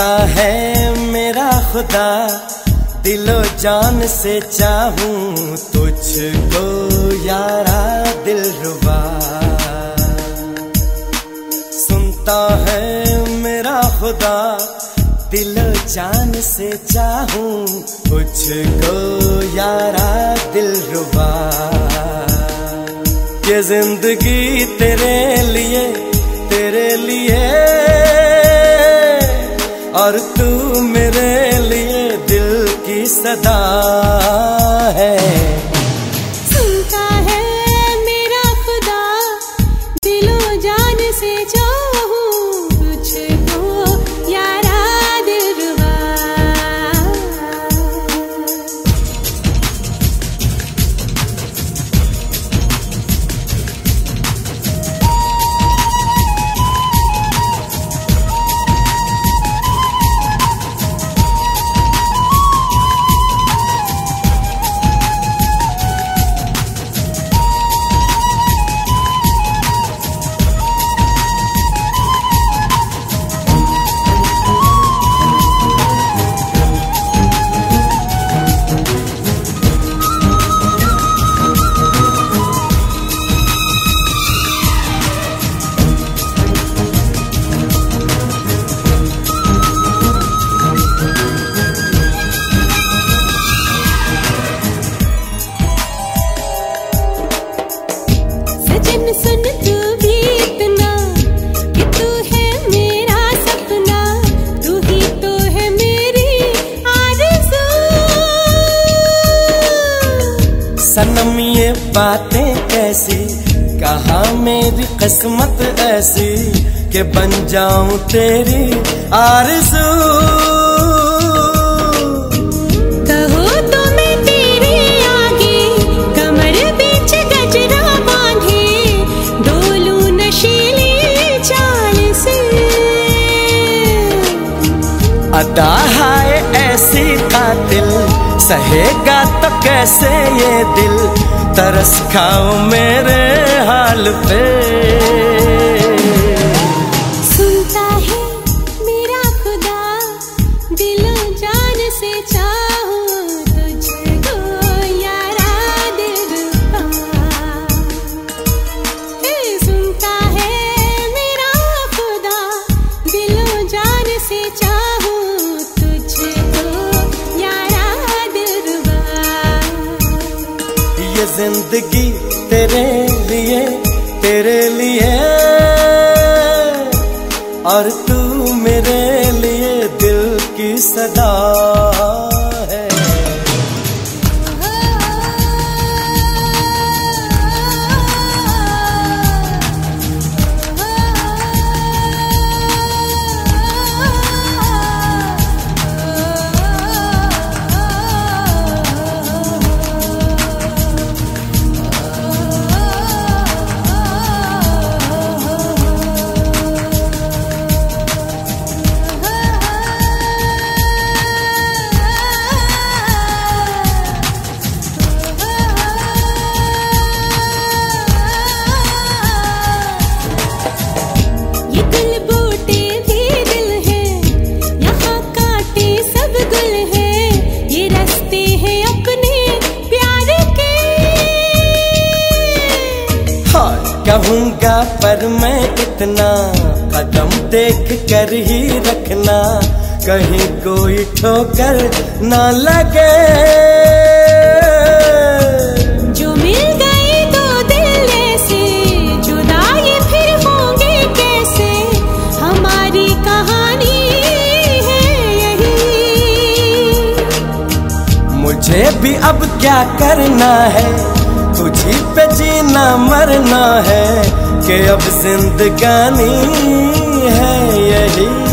सुनता है मेरा खुदा। दिलो जान से चाहूँ तुझको यारा दिल रुबा। सुनता है मेरा खुदा। दिलो जान से चाहूँ तुझको यारा दिल रुबा। ये ज़िंदगी तेरे लिए तेरे लिए और तू मेरे लिए दिल की सदा। बातें कैसी कहा मेरी किस्मत ऐसी कि बन जाऊँ तेरी आरज़ू। कहो तो मैं तेरे आगे कमर बीच गजरा बांधे डोलू नशीली चाल से। अदा है ऐसी कातिल सहेगा कैसे ये दिल तरस खाओ मेरे हाल पे? ज़िंदगी तेरे लिए तेरे लिए। और तू मेरे लिए दिल की सदा। कहूँगा पर मैं इतना कदम देख कर ही रखना कहीं कोई ठोकर ना लगे। जो मिल गए तो दिल ऐसे जुदाई फिर होंगे कैसे? हमारी कहानी है यही। मुझे भी अब क्या करना है? तुझी पे जीना मरना है। कि अब जिंदगानी है यही।